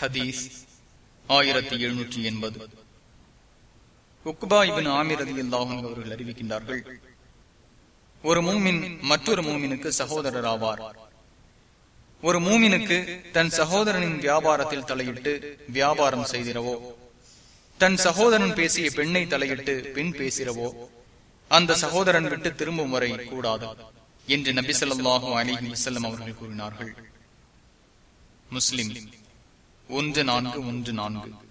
ஹதீஸ் ஆயிரத்தி எழுநூற்றி எண்பது. உக்பா இபின் ஆமிர் அதி அல்லாஹும் அவர்கள் அறிவிக்கின்றார்கள் ஒரு மூமின் மற்றொரு மூமினுக்கு சகோதரர் ஆவார் ஒரு மூமினுக்கு தன் சகோதரனின் வியாபாரத்தில் தலையிட்டு வியாபாரம் செய்திரவோ தன் சகோதரன் பேசிய பெண்ணை தலையிட்டு பெண் பேசிறவோ அந்த சகோதரன் விட்டு திரும்பும் வரை கூடாது என்று நபிசல்லாஹு அலிஹி வசல்லம் அவர்கள் கூறினார்கள். முஸ்லிம் ஒன்று நான்கு ஒன்று நான்கு.